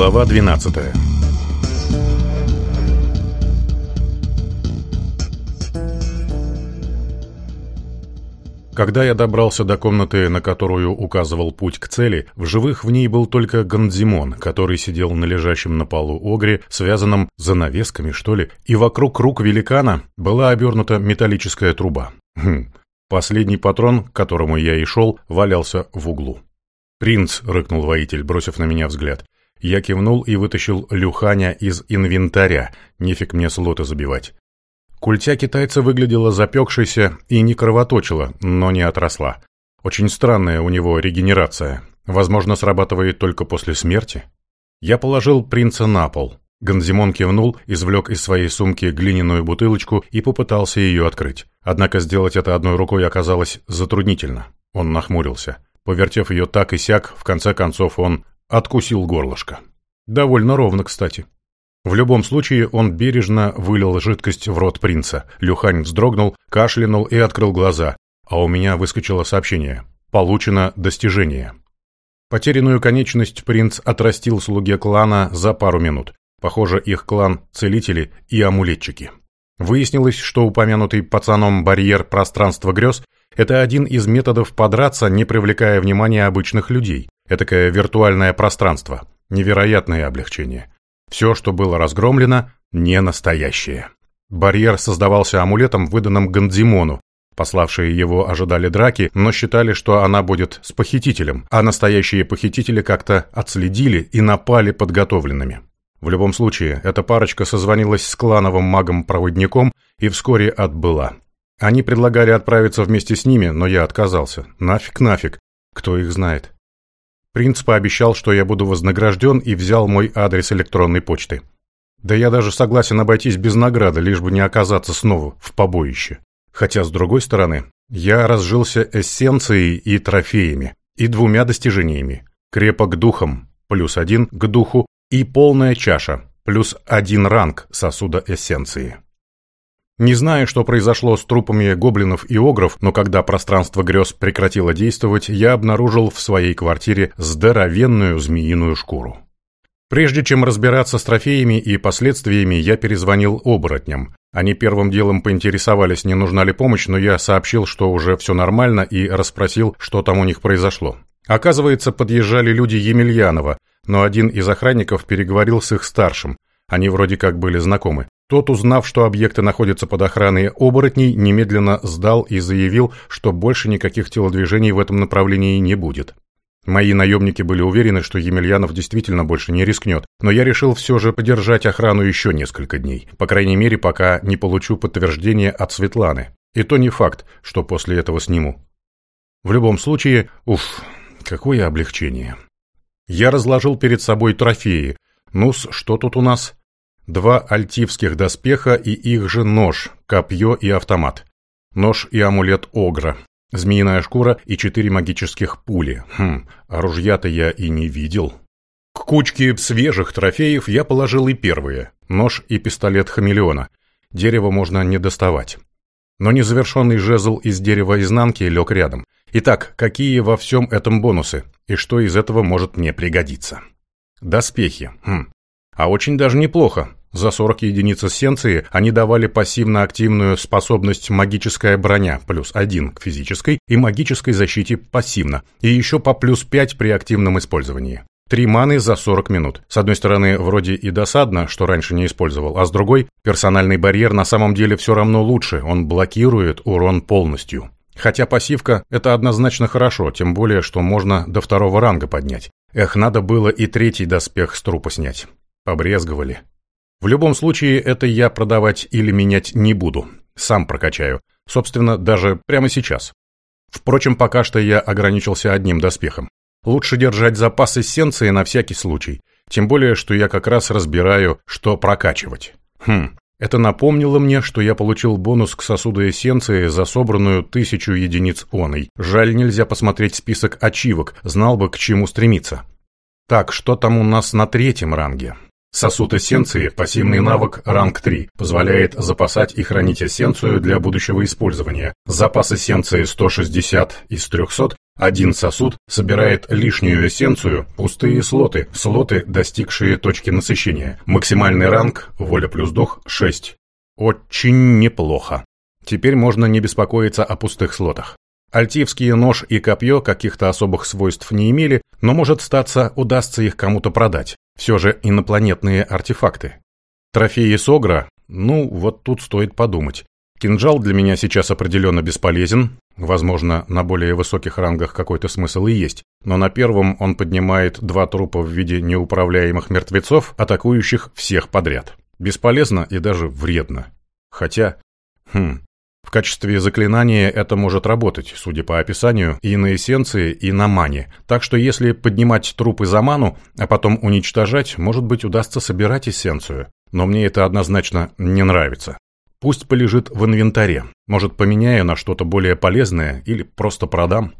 Глава 12 Когда я добрался до комнаты, на которую указывал путь к цели, в живых в ней был только Гандзимон, который сидел на лежащем на полу огре, связанном занавесками, что ли, и вокруг рук великана была обернута металлическая труба. Хм. Последний патрон, к которому я и шел, валялся в углу. «Принц!» — рыкнул воитель, бросив на меня взгляд. Я кивнул и вытащил Люханя из инвентаря. Нефиг мне слоты забивать. Культя китайца выглядела запекшейся и не кровоточила, но не отросла. Очень странная у него регенерация. Возможно, срабатывает только после смерти. Я положил принца на пол. Ганзимон кивнул, извлек из своей сумки глиняную бутылочку и попытался ее открыть. Однако сделать это одной рукой оказалось затруднительно. Он нахмурился. Повертев ее так и сяк, в конце концов он Откусил горлышко. Довольно ровно, кстати. В любом случае, он бережно вылил жидкость в рот принца. Люхань вздрогнул, кашлянул и открыл глаза. А у меня выскочило сообщение. Получено достижение. Потерянную конечность принц отрастил слуге клана за пару минут. Похоже, их клан – целители и амулетчики. Выяснилось, что упомянутый пацаном барьер пространства грез – это один из методов подраться, не привлекая внимания обычных людей. Этакое виртуальное пространство. Невероятное облегчение. Все, что было разгромлено, не настоящее. Барьер создавался амулетом, выданным Гандзимону. Пославшие его ожидали драки, но считали, что она будет с похитителем, а настоящие похитители как-то отследили и напали подготовленными. В любом случае, эта парочка созвонилась с клановым магом-проводником и вскоре отбыла. Они предлагали отправиться вместе с ними, но я отказался. Нафиг, нафиг. Кто их знает? Принц пообещал, что я буду вознагражден и взял мой адрес электронной почты. Да я даже согласен обойтись без награды, лишь бы не оказаться снова в побоище. Хотя, с другой стороны, я разжился эссенцией и трофеями, и двумя достижениями. Крепок духом, плюс один к духу, и полная чаша, плюс один ранг сосуда эссенции. Не знаю, что произошло с трупами гоблинов и огров, но когда пространство грез прекратило действовать, я обнаружил в своей квартире здоровенную змеиную шкуру. Прежде чем разбираться с трофеями и последствиями, я перезвонил оборотням. Они первым делом поинтересовались, не нужна ли помощь, но я сообщил, что уже все нормально, и расспросил, что там у них произошло. Оказывается, подъезжали люди Емельянова, но один из охранников переговорил с их старшим. Они вроде как были знакомы. Тот, узнав, что объекты находятся под охраной оборотней, немедленно сдал и заявил, что больше никаких телодвижений в этом направлении не будет. Мои наемники были уверены, что Емельянов действительно больше не рискнет, но я решил все же подержать охрану еще несколько дней, по крайней мере, пока не получу подтверждение от Светланы. И то не факт, что после этого сниму. В любом случае, уф, какое облегчение. Я разложил перед собой трофеи. Ну с, что тут у нас? два альтивских доспеха и их же нож, копье и автомат. Нож и амулет Огра, змеиная шкура и четыре магических пули. Хм, а оружья-то я и не видел. К кучке свежих трофеев я положил и первые – нож и пистолет хамелеона. Дерево можно не доставать. Но незавершенный жезл из дерева изнанки лег рядом. Итак, какие во всем этом бонусы? И что из этого может мне пригодиться? Доспехи. Хм. А очень даже неплохо. За 40 единиц эссенции они давали пассивно-активную способность магическая броня, плюс 1 к физической и магической защите пассивно, и еще по плюс 5 при активном использовании. Три маны за 40 минут. С одной стороны, вроде и досадно, что раньше не использовал, а с другой, персональный барьер на самом деле все равно лучше, он блокирует урон полностью. Хотя пассивка – это однозначно хорошо, тем более, что можно до второго ранга поднять. Эх, надо было и третий доспех с трупа снять. Побрезговали. В любом случае, это я продавать или менять не буду. Сам прокачаю. Собственно, даже прямо сейчас. Впрочем, пока что я ограничился одним доспехом. Лучше держать запас эссенции на всякий случай. Тем более, что я как раз разбираю, что прокачивать. Хм, это напомнило мне, что я получил бонус к сосуду эссенции за собранную тысячу единиц оной. Жаль, нельзя посмотреть список ачивок, знал бы, к чему стремиться. Так, что там у нас на третьем ранге? Сосуд эссенции, пассивный навык ранг 3, позволяет запасать и хранить эссенцию для будущего использования. Запас эссенции 160 из 300, один сосуд собирает лишнюю эссенцию, пустые слоты, слоты, достигшие точки насыщения. Максимальный ранг, воля плюс дух 6. Очень неплохо. Теперь можно не беспокоиться о пустых слотах. Альтивские нож и копье каких-то особых свойств не имели, но может статься удастся их кому-то продать. Все же инопланетные артефакты. Трофеи Согра? Ну, вот тут стоит подумать. Кинжал для меня сейчас определенно бесполезен. Возможно, на более высоких рангах какой-то смысл и есть. Но на первом он поднимает два трупа в виде неуправляемых мертвецов, атакующих всех подряд. Бесполезно и даже вредно. Хотя... Хм... В качестве заклинания это может работать, судя по описанию, и на эссенции, и на мане. Так что если поднимать трупы за ману, а потом уничтожать, может быть удастся собирать эссенцию. Но мне это однозначно не нравится. Пусть полежит в инвентаре. Может, поменяю на что-то более полезное или просто продам.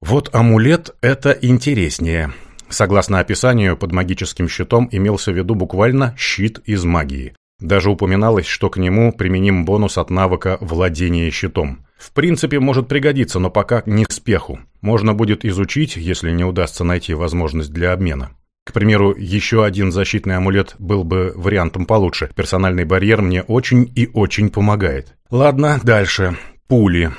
Вот амулет – это интереснее. Согласно описанию, под магическим щитом имелся в виду буквально щит из магии. Даже упоминалось, что к нему применим бонус от навыка владения щитом. В принципе, может пригодиться, но пока не к спеху. Можно будет изучить, если не удастся найти возможность для обмена. К примеру, еще один защитный амулет был бы вариантом получше. Персональный барьер мне очень и очень помогает. Ладно, дальше. Пули.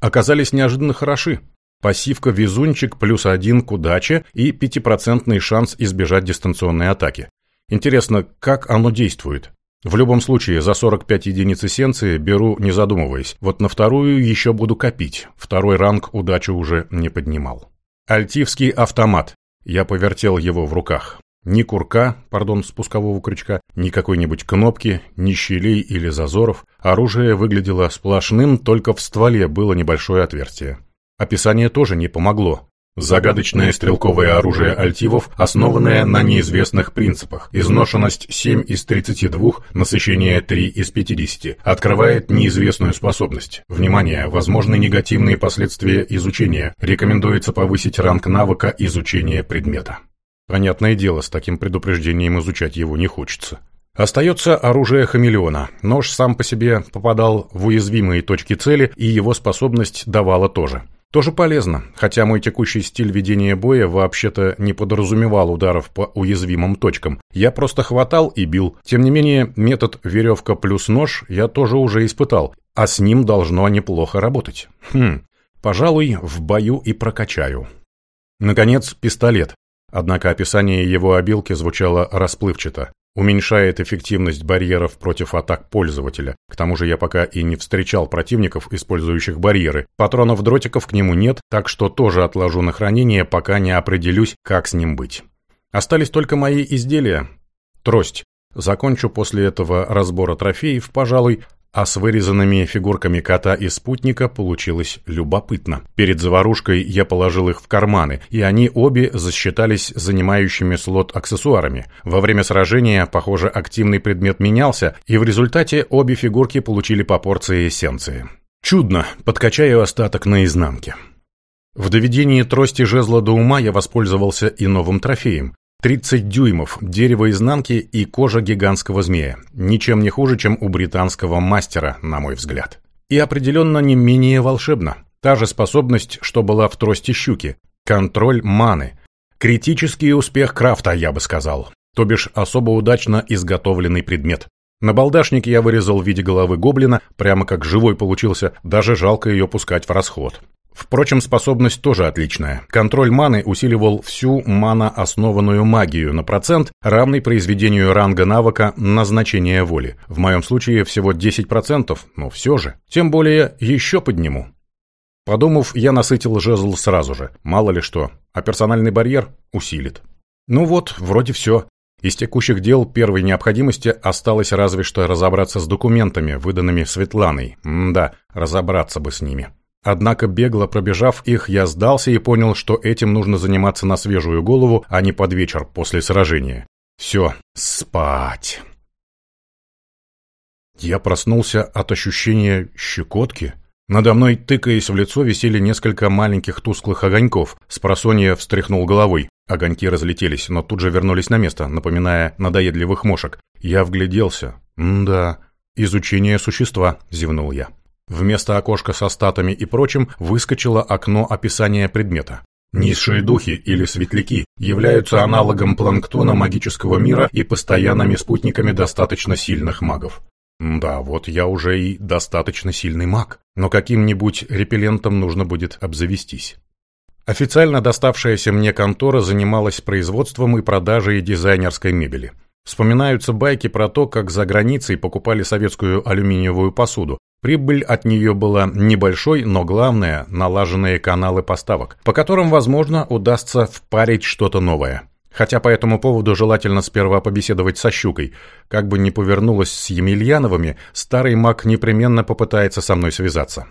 Оказались неожиданно хороши. Пассивка «Везунчик» плюс один к удаче и пятипроцентный шанс избежать дистанционной атаки. Интересно, как оно действует? В любом случае, за 45 единиц эссенции беру, не задумываясь. Вот на вторую еще буду копить. Второй ранг удачу уже не поднимал. Альтивский автомат. Я повертел его в руках. Ни курка, пардон, спускового крючка, ни какой-нибудь кнопки, ни щелей или зазоров. Оружие выглядело сплошным, только в стволе было небольшое отверстие. Описание тоже не помогло. Загадочное стрелковое оружие альтивов, основанное на неизвестных принципах. Изношенность 7 из 32, насыщение 3 из 50, открывает неизвестную способность. Внимание! Возможны негативные последствия изучения. Рекомендуется повысить ранг навыка изучения предмета. Понятное дело, с таким предупреждением изучать его не хочется. Остается оружие хамелеона. Нож сам по себе попадал в уязвимые точки цели, и его способность давала тоже. Тоже полезно, хотя мой текущий стиль ведения боя вообще-то не подразумевал ударов по уязвимым точкам. Я просто хватал и бил. Тем не менее, метод веревка плюс нож я тоже уже испытал, а с ним должно неплохо работать. Хм, пожалуй, в бою и прокачаю. Наконец, пистолет. Однако описание его обилки звучало расплывчато уменьшает эффективность барьеров против атак пользователя. К тому же я пока и не встречал противников, использующих барьеры. Патронов дротиков к нему нет, так что тоже отложу на хранение, пока не определюсь, как с ним быть. Остались только мои изделия. Трость. Закончу после этого разбора трофеев, пожалуй, а с вырезанными фигурками кота и спутника получилось любопытно. Перед заварушкой я положил их в карманы, и они обе засчитались занимающими слот аксессуарами. Во время сражения, похоже, активный предмет менялся, и в результате обе фигурки получили по порции эссенции. Чудно, подкачаю остаток на изнанке. В доведении трости жезла до ума я воспользовался и новым трофеем. 30 дюймов, дерево изнанки и кожа гигантского змея. Ничем не хуже, чем у британского мастера, на мой взгляд. И определенно не менее волшебно. Та же способность, что была в трости щуки. Контроль маны. Критический успех крафта, я бы сказал. То бишь, особо удачно изготовленный предмет. На Набалдашник я вырезал в виде головы гоблина, прямо как живой получился, даже жалко ее пускать в расход. Впрочем, способность тоже отличная. Контроль маны усиливал всю мана-основанную магию на процент, равный произведению ранга навыка на значение воли. В моем случае всего 10%, но все же. Тем более, еще подниму. Подумав, я насытил жезл сразу же. Мало ли что. А персональный барьер усилит. Ну вот, вроде все. Из текущих дел первой необходимости осталось разве что разобраться с документами, выданными Светланой. М да, разобраться бы с ними. Однако, бегло пробежав их, я сдался и понял, что этим нужно заниматься на свежую голову, а не под вечер после сражения. Все, спать. Я проснулся от ощущения щекотки. Надо мной, тыкаясь в лицо, висели несколько маленьких тусклых огоньков. Спросонья встряхнул головой. Огоньки разлетелись, но тут же вернулись на место, напоминая надоедливых мошек. Я вгляделся. Да, изучение существа», — зевнул я. Вместо окошка со статами и прочим выскочило окно описания предмета. Низшие духи или светляки являются аналогом планктона магического мира и постоянными спутниками достаточно сильных магов. Да, вот я уже и достаточно сильный маг, но каким-нибудь репеллентом нужно будет обзавестись. Официально доставшаяся мне контора занималась производством и продажей дизайнерской мебели. Вспоминаются байки про то, как за границей покупали советскую алюминиевую посуду. Прибыль от нее была небольшой, но главное – налаженные каналы поставок, по которым, возможно, удастся впарить что-то новое. Хотя по этому поводу желательно сперва побеседовать со Щукой. Как бы ни повернулось с Емельяновыми, старый маг непременно попытается со мной связаться.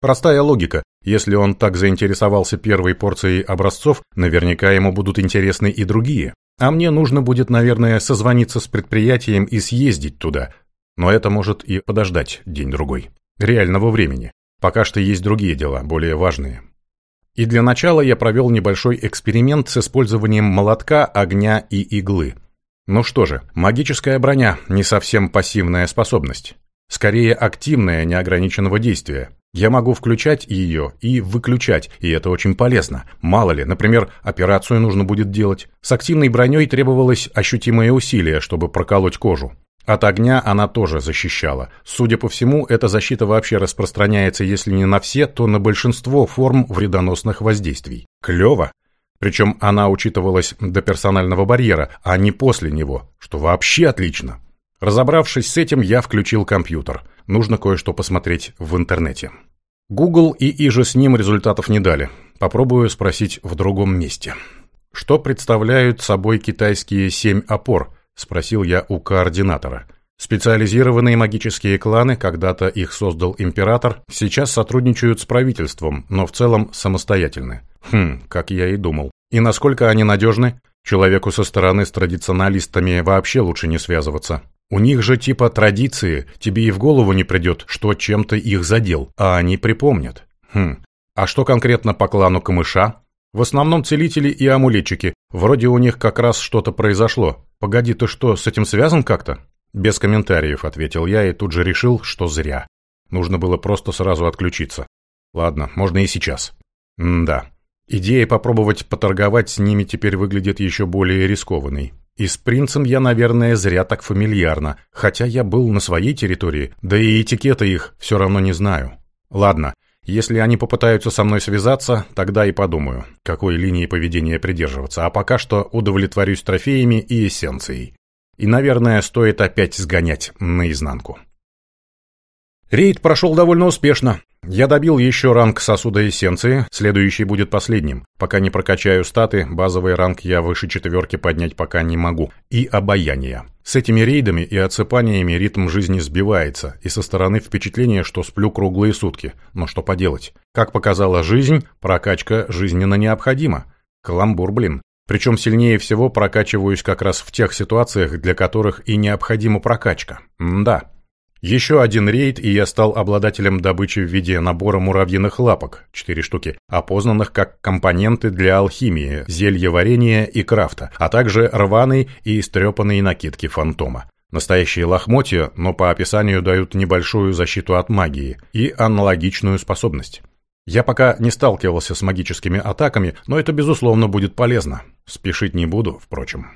Простая логика. Если он так заинтересовался первой порцией образцов, наверняка ему будут интересны и другие. А мне нужно будет, наверное, созвониться с предприятием и съездить туда. Но это может и подождать день-другой. Реального времени. Пока что есть другие дела, более важные. И для начала я провел небольшой эксперимент с использованием молотка, огня и иглы. Ну что же, магическая броня – не совсем пассивная способность. Скорее, активная неограниченного действия. Я могу включать ее и выключать, и это очень полезно. Мало ли, например, операцию нужно будет делать. С активной броней требовалось ощутимое усилие, чтобы проколоть кожу. От огня она тоже защищала. Судя по всему, эта защита вообще распространяется, если не на все, то на большинство форм вредоносных воздействий. Клево! Причем она учитывалась до персонального барьера, а не после него, что вообще отлично. Разобравшись с этим, я включил компьютер. Нужно кое-что посмотреть в интернете. Google и иже с ним результатов не дали. Попробую спросить в другом месте. «Что представляют собой китайские семь опор?» – спросил я у координатора. Специализированные магические кланы, когда-то их создал император, сейчас сотрудничают с правительством, но в целом самостоятельны. Хм, как я и думал. И насколько они надежны? Человеку со стороны с традиционалистами вообще лучше не связываться. У них же типа традиции, тебе и в голову не придет, что чем-то их задел, а они припомнят. Хм, а что конкретно по клану Камыша? В основном целители и амулетчики, вроде у них как раз что-то произошло. Погоди, ты что, с этим связан как-то? Без комментариев, ответил я и тут же решил, что зря. Нужно было просто сразу отключиться. Ладно, можно и сейчас. М да. Идея попробовать поторговать с ними теперь выглядит еще более рискованной. И с принцем я, наверное, зря так фамильярно, хотя я был на своей территории, да и этикета их все равно не знаю. Ладно, если они попытаются со мной связаться, тогда и подумаю, какой линии поведения придерживаться, а пока что удовлетворюсь трофеями и эссенцией. И, наверное, стоит опять сгонять наизнанку. Рейд прошел довольно успешно. Я добил еще ранг сосуда эссенции, следующий будет последним. Пока не прокачаю статы, базовый ранг я выше четверки поднять пока не могу. И обаяние. С этими рейдами и отсыпаниями ритм жизни сбивается, и со стороны впечатление, что сплю круглые сутки. Но что поделать? Как показала жизнь, прокачка жизненно необходима. Каламбур, блин. Причем сильнее всего прокачиваюсь как раз в тех ситуациях, для которых и необходима прокачка. М да. Еще один рейд, и я стал обладателем добычи в виде набора муравьиных лапок, (четыре штуки, опознанных как компоненты для алхимии, зелья варенья и крафта, а также рваной и истрепанной накидки фантома. Настоящие лохмотья, но по описанию дают небольшую защиту от магии и аналогичную способность. Я пока не сталкивался с магическими атаками, но это безусловно будет полезно. Спешить не буду, впрочем.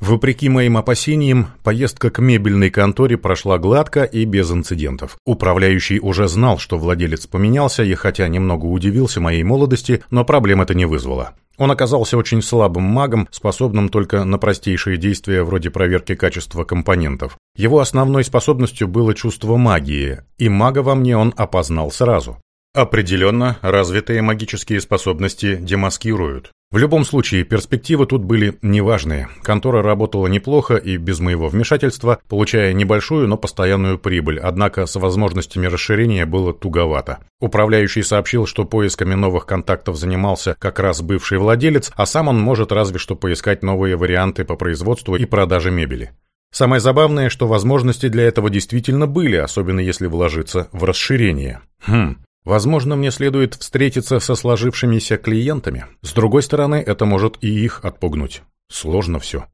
Вопреки моим опасениям, поездка к мебельной конторе прошла гладко и без инцидентов. Управляющий уже знал, что владелец поменялся, и хотя немного удивился моей молодости, но проблем это не вызвало. Он оказался очень слабым магом, способным только на простейшие действия вроде проверки качества компонентов. Его основной способностью было чувство магии, и мага во мне он опознал сразу. Определенно, развитые магические способности демаскируют. В любом случае, перспективы тут были неважные. Контора работала неплохо и без моего вмешательства, получая небольшую, но постоянную прибыль, однако с возможностями расширения было туговато. Управляющий сообщил, что поисками новых контактов занимался как раз бывший владелец, а сам он может разве что поискать новые варианты по производству и продаже мебели. Самое забавное, что возможности для этого действительно были, особенно если вложиться в расширение. Хм, Возможно, мне следует встретиться со сложившимися клиентами. С другой стороны, это может и их отпугнуть. Сложно все.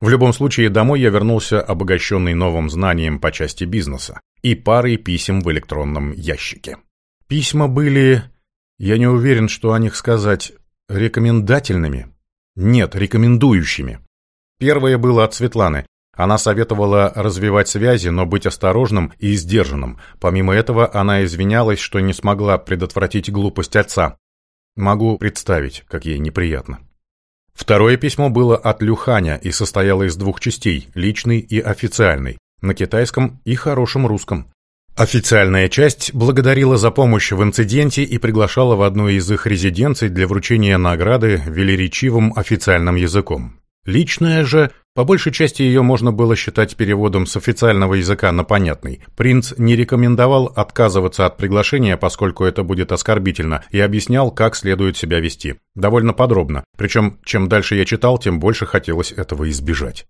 В любом случае, домой я вернулся обогащенный новым знанием по части бизнеса и парой писем в электронном ящике. Письма были... Я не уверен, что о них сказать... Рекомендательными? Нет, рекомендующими. Первое было от Светланы. Она советовала развивать связи, но быть осторожным и сдержанным. Помимо этого, она извинялась, что не смогла предотвратить глупость отца. Могу представить, как ей неприятно. Второе письмо было от Люханя и состояло из двух частей – личной и официальной, на китайском и хорошем русском. Официальная часть благодарила за помощь в инциденте и приглашала в одну из их резиденций для вручения награды велеречивым официальным языком. Личная же – по большей части ее можно было считать переводом с официального языка на понятный. Принц не рекомендовал отказываться от приглашения, поскольку это будет оскорбительно, и объяснял, как следует себя вести. Довольно подробно. Причем, чем дальше я читал, тем больше хотелось этого избежать.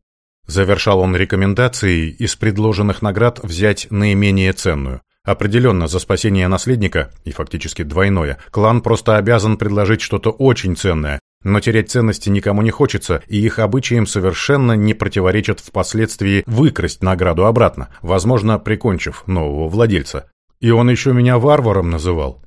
Завершал он рекомендацией из предложенных наград взять наименее ценную. Определенно, за спасение наследника, и фактически двойное, клан просто обязан предложить что-то очень ценное, но терять ценности никому не хочется, и их обычаям совершенно не противоречат впоследствии выкрасть награду обратно, возможно, прикончив нового владельца. И он еще меня варваром называл.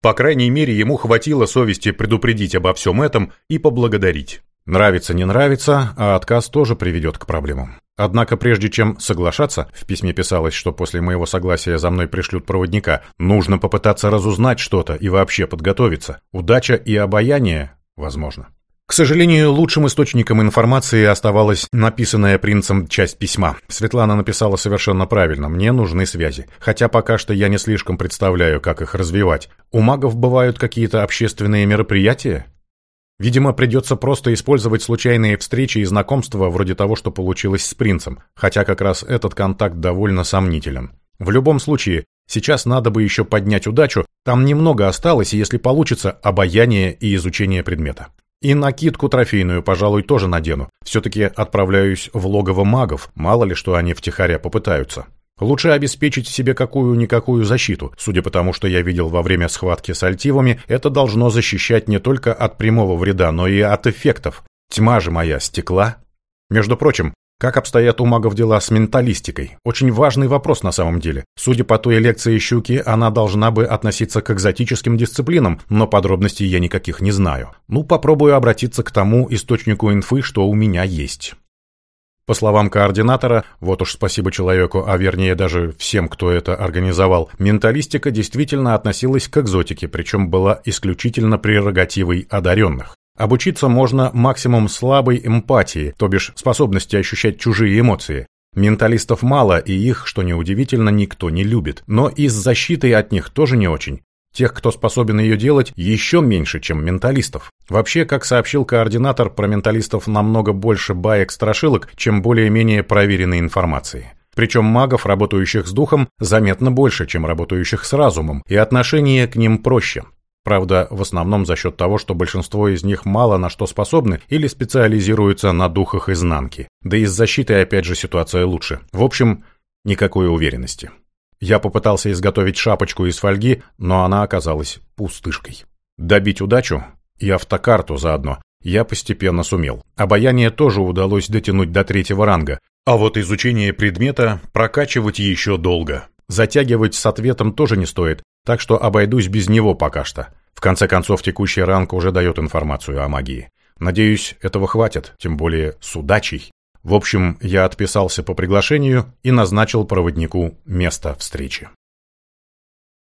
По крайней мере, ему хватило совести предупредить обо всем этом и поблагодарить. Нравится, не нравится, а отказ тоже приведет к проблемам. Однако прежде чем соглашаться, в письме писалось, что после моего согласия за мной пришлют проводника, нужно попытаться разузнать что-то и вообще подготовиться. Удача и обаяние возможно. К сожалению, лучшим источником информации оставалась написанная принцем часть письма. Светлана написала совершенно правильно «Мне нужны связи». Хотя пока что я не слишком представляю, как их развивать. У магов бывают какие-то общественные мероприятия? Видимо, придется просто использовать случайные встречи и знакомства вроде того, что получилось с принцем. Хотя как раз этот контакт довольно сомнителен. В любом случае, Сейчас надо бы еще поднять удачу, там немного осталось, если получится, обаяние и изучение предмета. И накидку трофейную, пожалуй, тоже надену. Все-таки отправляюсь в логово магов, мало ли что они втихаря попытаются. Лучше обеспечить себе какую-никакую защиту. Судя по тому, что я видел во время схватки с альтивами, это должно защищать не только от прямого вреда, но и от эффектов. Тьма же моя, стекла. Между прочим, как обстоят у магов дела с менталистикой? Очень важный вопрос на самом деле. Судя по той лекции Щуки, она должна бы относиться к экзотическим дисциплинам, но подробностей я никаких не знаю. Ну, попробую обратиться к тому источнику инфы, что у меня есть. По словам координатора, вот уж спасибо человеку, а вернее даже всем, кто это организовал, менталистика действительно относилась к экзотике, причем была исключительно прерогативой одаренных. Обучиться можно максимум слабой эмпатии, то бишь способности ощущать чужие эмоции. Менталистов мало, и их, что неудивительно, никто не любит. Но и с защитой от них тоже не очень. Тех, кто способен ее делать, еще меньше, чем менталистов. Вообще, как сообщил координатор, про менталистов намного больше баек-страшилок, чем более-менее проверенной информации. Причем магов, работающих с духом, заметно больше, чем работающих с разумом, и отношение к ним проще. Правда, в основном за счет того, что большинство из них мало на что способны или специализируются на духах изнанки. Да и с защитой опять же ситуация лучше. В общем, никакой уверенности. Я попытался изготовить шапочку из фольги, но она оказалась пустышкой. Добить удачу и автокарту заодно я постепенно сумел. Обаяние тоже удалось дотянуть до третьего ранга, а вот изучение предмета прокачивать еще долго. Затягивать с ответом тоже не стоит, так что обойдусь без него пока что. В конце концов, текущий ранг уже дает информацию о магии. Надеюсь, этого хватит, тем более с удачей. В общем, я отписался по приглашению и назначил проводнику место встречи.